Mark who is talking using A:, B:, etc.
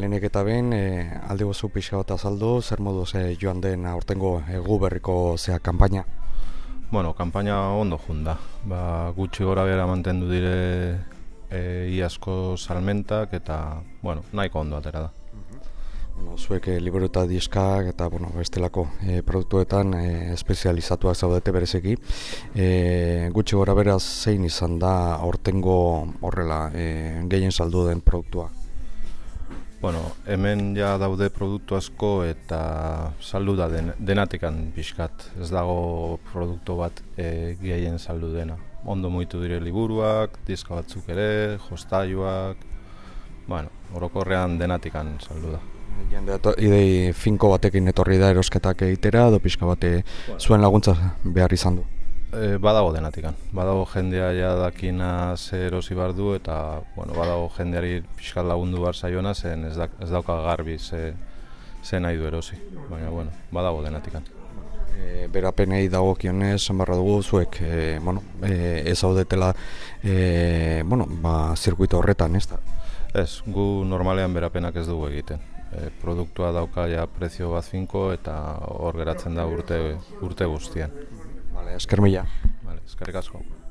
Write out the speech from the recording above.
A: lehenek eta behin, e, alde gozu pixka bat azaldu, zer modu ze joan den aurtengo egu berriko zea kanpaina?
B: Bueno, kanpaina ondo junda. Ba, gutxi gora bera mantendu dire e, iasko salmentak eta, bueno, nahiko ondo atera da.
A: Bueno, zuek e, liburu eta diskak eta bueno, bestelako e, produktuetan e, espezializatuak zaudete berezeki. E, gutxi gora beraz zein izan da aurtengo horrela e, gehien saldu den produktua?
B: Bueno, hemen ja daude produktu asko eta saldu da den, denatikan pixkat. Ez dago produktu bat e, gehien saldu dena. Ondo muitu dire liburuak, diska batzuk ere, jostaiuak, bueno, orokorrean denatikan saldu da.
A: Jende idei finko batekin etorri da erosketak egitera, do pixka bate zuen laguntza behar izan du.
B: E, badago denatikan. Badago jendea ja dakina ze erosi bar du eta bueno, badago jendeari pixkat lagundu bar saiona zen ez, da, ez dauka garbi ze, ze nahi du erosi. Baina bueno, badago denatikan.
A: E, berapenei dago kionez, barra dugu zuek e, bueno, e, ez haudetela e, bueno, ba, zirkuito horretan, ez da?
B: Ez, gu normalean berapenak ez dugu egiten. E, produktua dauka ja prezio bat finko eta hor geratzen da urte, urte guztian.
A: Vale, esker mila.
B: Vale.